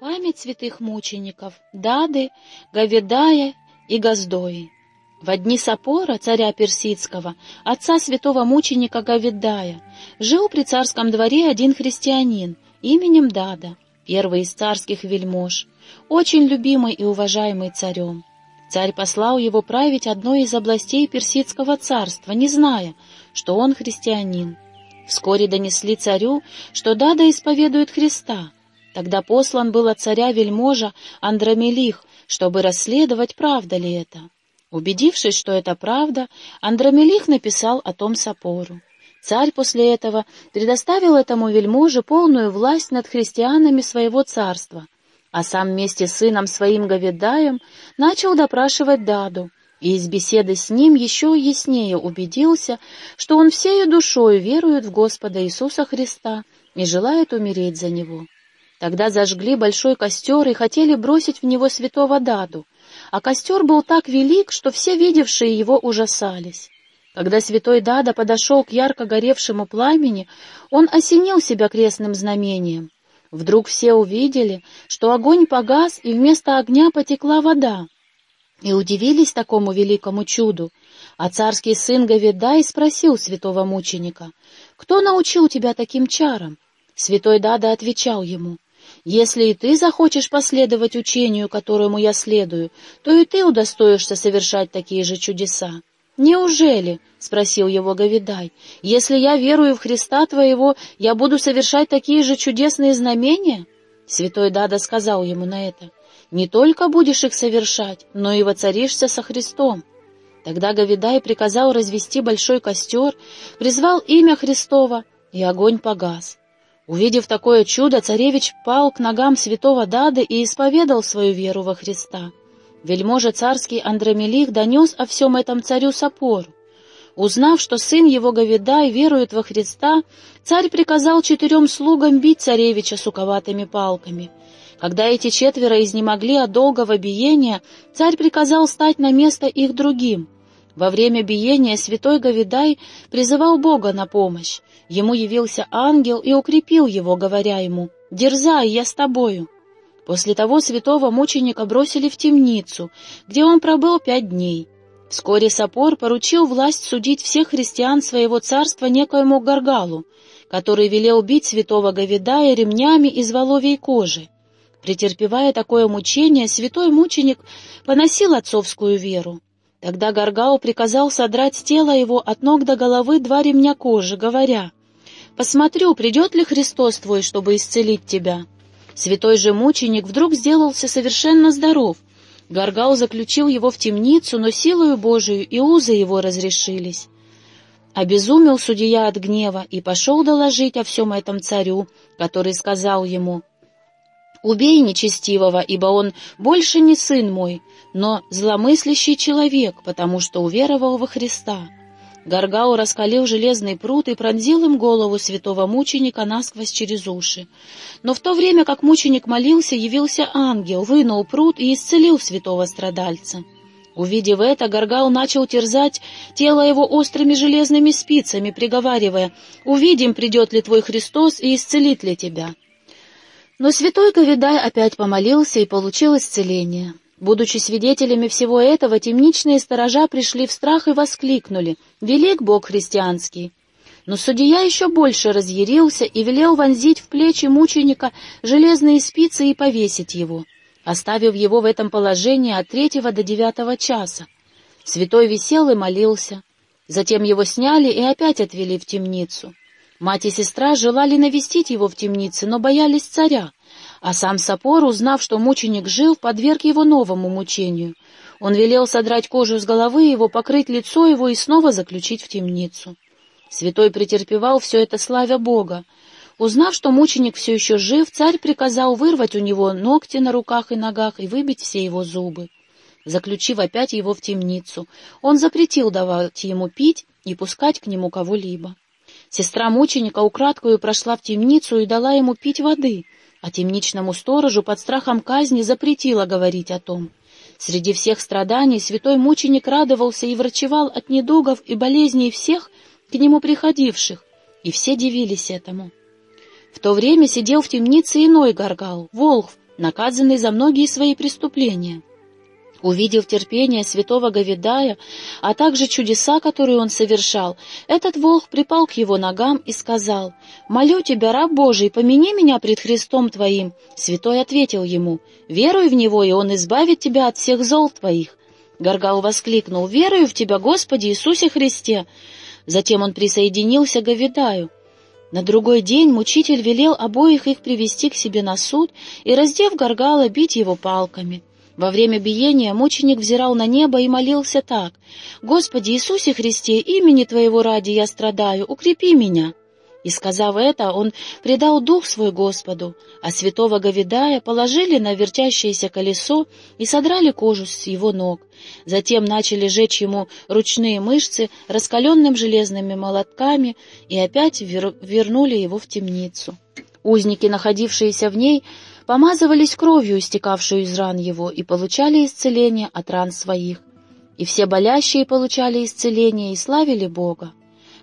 Память святых мучеников Дады, Гавидая и Газдои. В дни Сапора, царя Персидского, отца святого мученика Гавидая, жил при царском дворе один христианин именем Дада, первый из царских вельмож, очень любимый и уважаемый царем. Царь послал его править одной из областей Персидского царства, не зная, что он христианин. Вскоре донесли царю, что Дада исповедует Христа. Тогда послан был от царя вельможа Андромелих, чтобы расследовать, правда ли это. Убедившись, что это правда, Андромелих написал о том Сапору. Царь после этого предоставил этому вельможе полную власть над христианами своего царства, а сам вместе с сыном своим Гавидаем начал допрашивать Даду, и из беседы с ним еще яснее убедился, что он всею душою верует в Господа Иисуса Христа и желает умереть за Него. Тогда зажгли большой костер и хотели бросить в него святого Даду, а костер был так велик, что все видевшие его ужасались. Когда святой Дада подошел к ярко горевшему пламени, он осенил себя крестным знамением, Вдруг все увидели, что огонь погас, и вместо огня потекла вода, и удивились такому великому чуду. А царский сын Гавидай спросил святого мученика, «Кто научил тебя таким чарам?» Святой Дада отвечал ему, «Если и ты захочешь последовать учению, которому я следую, то и ты удостоишься совершать такие же чудеса». «Неужели?» — спросил его Гавидай. «Если я верую в Христа Твоего, я буду совершать такие же чудесные знамения?» Святой Дада сказал ему на это. «Не только будешь их совершать, но и воцаришься со Христом». Тогда Гавидай приказал развести большой костер, призвал имя Христова, и огонь погас. Увидев такое чудо, царевич пал к ногам святого Дады и исповедал свою веру во Христа. Вельможа царский Андромелих донес о всем этом царю Сапору. Узнав, что сын его Гавидай верует во Христа, царь приказал четырем слугам бить царевича суковатыми палками. Когда эти четверо изнемогли от долгого биения, царь приказал стать на место их другим. Во время биения святой Гавидай призывал Бога на помощь. Ему явился ангел и укрепил его, говоря ему «Дерзай, я с тобою». После того святого мученика бросили в темницу, где он пробыл пять дней. Вскоре Сапор поручил власть судить всех христиан своего царства некоему Гаргалу, который велел бить святого Гавидая ремнями из воловьей кожи. Претерпевая такое мучение, святой мученик поносил отцовскую веру. Тогда Гаргал приказал содрать с тела его от ног до головы два ремня кожи, говоря, «Посмотрю, придет ли Христос твой, чтобы исцелить тебя». Святой же мученик вдруг сделался совершенно здоров. Гаргал заключил его в темницу, но силою Божию и узы его разрешились. Обезумел судья от гнева и пошел доложить о всем этом царю, который сказал ему, «Убей нечестивого, ибо он больше не сын мой, но зломыслящий человек, потому что уверовал во Христа». Гаргау раскалил железный пруд и пронзил им голову святого мученика насквозь через уши. Но в то время, как мученик молился, явился ангел, вынул пруд и исцелил святого страдальца. Увидев это, Гаргал начал терзать тело его острыми железными спицами, приговаривая, «Увидим, придет ли твой Христос и исцелит ли тебя». Но святой Ковидай опять помолился и получил исцеление. Будучи свидетелями всего этого, темничные сторожа пришли в страх и воскликнули «Велик Бог христианский!». Но судья еще больше разъярился и велел вонзить в плечи мученика железные спицы и повесить его, оставив его в этом положении от третьего до девятого часа. Святой висел и молился. Затем его сняли и опять отвели в темницу. Мать и сестра желали навестить его в темнице, но боялись царя, а сам Сапор, узнав, что мученик жив, подверг его новому мучению. Он велел содрать кожу с головы его, покрыть лицо его и снова заключить в темницу. Святой претерпевал все это славя Бога. Узнав, что мученик все еще жив, царь приказал вырвать у него ногти на руках и ногах и выбить все его зубы. Заключив опять его в темницу, он запретил давать ему пить и пускать к нему кого-либо. Сестра мученика украдкою прошла в темницу и дала ему пить воды, а темничному сторожу под страхом казни запретила говорить о том. Среди всех страданий святой мученик радовался и врачевал от недугов и болезней всех, к нему приходивших, и все дивились этому. В то время сидел в темнице иной горгал, Волхв, наказанный за многие свои преступления. Увидев терпение святого Говидая, а также чудеса, которые он совершал, этот волк припал к его ногам и сказал, «Молю тебя, раб Божий, помяни меня пред Христом твоим». Святой ответил ему, «Веруй в него, и он избавит тебя от всех зол твоих». Гаргал воскликнул, «Верую в тебя, Господи Иисусе Христе». Затем он присоединился к Говидаю. На другой день мучитель велел обоих их привести к себе на суд и, раздев Гаргала, бить его палками. Во время биения мученик взирал на небо и молился так. «Господи Иисусе Христе, имени Твоего ради я страдаю, укрепи меня». И, сказав это, он предал дух свой Господу, а святого Говидая положили на вертящееся колесо и содрали кожу с его ног. Затем начали жечь ему ручные мышцы раскаленным железными молотками и опять вер вернули его в темницу. Узники, находившиеся в ней, помазывались кровью, истекавшую из ран его, и получали исцеление от ран своих. И все болящие получали исцеление и славили Бога.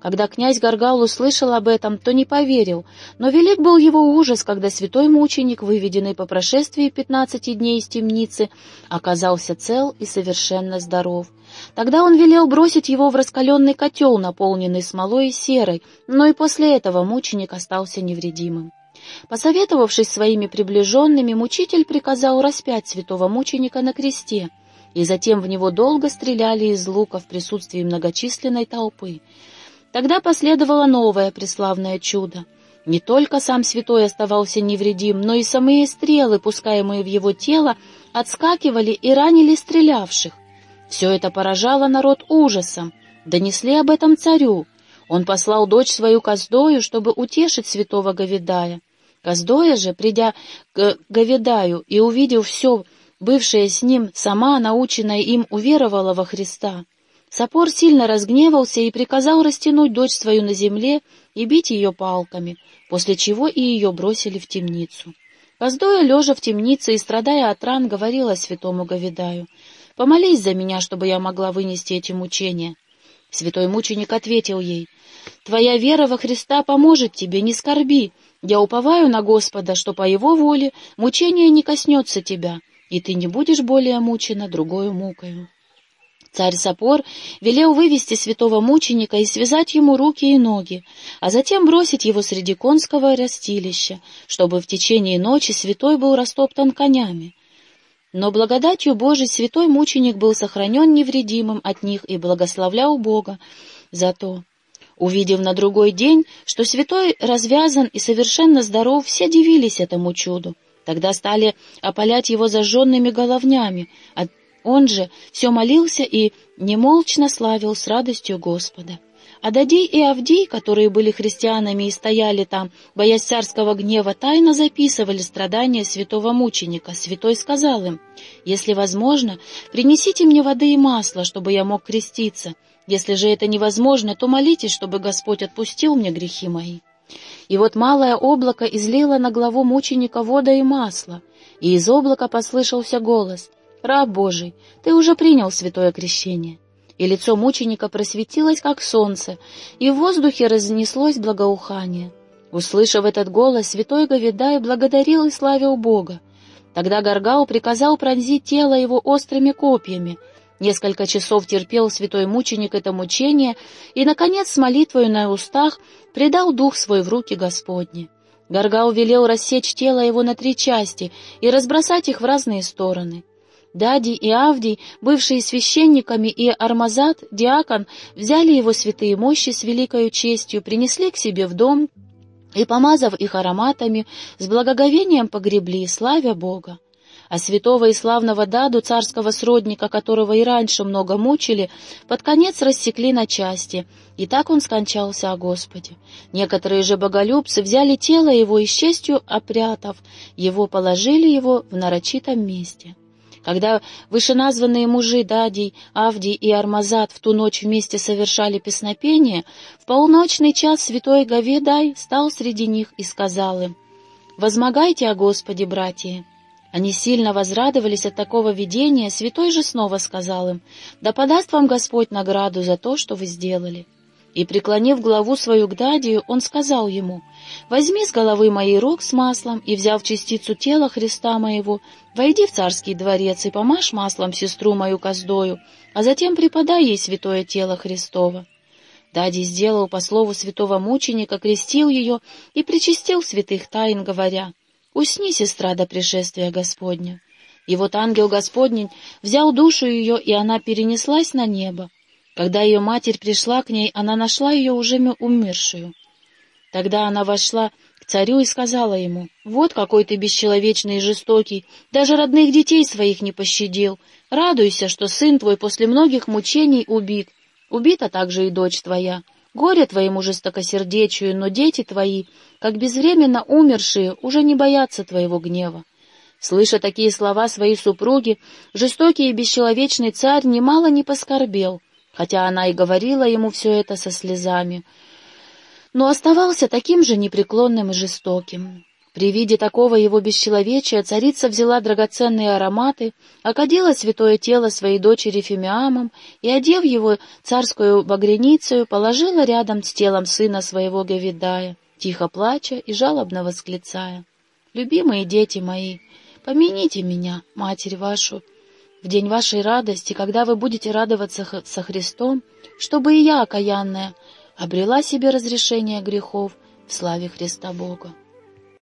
Когда князь Гаргал услышал об этом, то не поверил, но велик был его ужас, когда святой мученик, выведенный по прошествии пятнадцати дней из темницы, оказался цел и совершенно здоров. Тогда он велел бросить его в раскаленный котел, наполненный смолой и серой, но и после этого мученик остался невредимым. Посоветовавшись своими приближенными, мучитель приказал распять святого мученика на кресте, и затем в него долго стреляли из лука в присутствии многочисленной толпы. Тогда последовало новое преславное чудо. Не только сам святой оставался невредим, но и самые стрелы, пускаемые в его тело, отскакивали и ранили стрелявших. Все это поражало народ ужасом. Донесли об этом царю. Он послал дочь свою Коздою, чтобы утешить святого Говидая. Коздоя же, придя к Говидаю и увидев все, бывшее с ним, сама, наученная им, уверовала во Христа. Сапор сильно разгневался и приказал растянуть дочь свою на земле и бить ее палками, после чего и ее бросили в темницу. Воздоя, лежа в темнице и страдая от ран, говорила святому Говидаю, «Помолись за меня, чтобы я могла вынести эти мучения». Святой мученик ответил ей, «Твоя вера во Христа поможет тебе, не скорби. Я уповаю на Господа, что по Его воле мучение не коснется тебя, и ты не будешь более мучена другою мукою». Царь Сапор велел вывести святого мученика и связать ему руки и ноги, а затем бросить его среди конского растилища, чтобы в течение ночи святой был растоптан конями. Но благодатью Божией святой мученик был сохранен невредимым от них и благословлял Бога за то. Увидев на другой день, что святой развязан и совершенно здоров, все дивились этому чуду. Тогда стали опалять его зажженными головнями, он же все молился и немолчно славил с радостью Господа. Ададий и Авдий, которые были христианами и стояли там, боясь царского гнева, тайно записывали страдания святого мученика. Святой сказал им, «Если возможно, принесите мне воды и масла, чтобы я мог креститься. Если же это невозможно, то молитесь, чтобы Господь отпустил мне грехи мои». И вот малое облако излило на главу мученика вода и масло, и из облака послышался голос — «Раб Божий, ты уже принял святое крещение». И лицо мученика просветилось, как солнце, и в воздухе разнеслось благоухание. Услышав этот голос, святой Говедай благодарил и славил Бога. Тогда Гаргау приказал пронзить тело его острыми копьями. Несколько часов терпел святой мученик это мучение и, наконец, с молитвою на устах предал дух свой в руки Господни. Гаргау велел рассечь тело его на три части и разбросать их в разные стороны. Дади и Авдий, бывшие священниками, и Армазат, диакон, взяли его святые мощи с великою честью, принесли к себе в дом и, помазав их ароматами, с благоговением погребли, славя Бога. А святого и славного Даду, царского сродника, которого и раньше много мучили, под конец рассекли на части, и так он скончался о Господе. Некоторые же боголюбцы взяли тело его и с честью опрятав, его положили его в нарочитом месте. Когда вышеназванные мужи Дадий, Авдий и Армазат в ту ночь вместе совершали песнопение, в полночный час святой Говедай стал среди них и сказал им, «Возмогайте о Господе, братья!» Они сильно возрадовались от такого видения, святой же снова сказал им, «Да подаст вам Господь награду за то, что вы сделали». И, преклонив голову свою к Дадию, он сказал ему, «Возьми с головы моей рог с маслом, и, взяв частицу тела Христа моего, войди в царский дворец и помажь маслом сестру мою коздою, а затем преподай ей святое тело Христово». Дадий сделал по слову святого мученика, крестил ее и причастил святых тайн, говоря, «Усни, сестра, до пришествия Господня». И вот ангел Господень взял душу ее, и она перенеслась на небо. Когда ее матерь пришла к ней, она нашла ее уже умершую. Тогда она вошла к царю и сказала ему, «Вот какой ты бесчеловечный и жестокий, даже родных детей своих не пощадил. Радуйся, что сын твой после многих мучений убит. Убита также и дочь твоя. Горе твоему жестокосердечию, но дети твои, как безвременно умершие, уже не боятся твоего гнева. Слыша такие слова своей супруги, жестокий и бесчеловечный царь немало не поскорбел, хотя она и говорила ему все это со слезами, но оставался таким же непреклонным и жестоким. При виде такого его бесчеловечия царица взяла драгоценные ароматы, окадила святое тело своей дочери Фимиамом и, одев его царскую багреницею, положила рядом с телом сына своего Гавидая, тихо плача и жалобно восклицая. «Любимые дети мои!» Помяните меня, Матерь вашу, в день вашей радости, когда вы будете радоваться со Христом, чтобы и я, окаянная, обрела себе разрешение грехов в славе Христа Бога.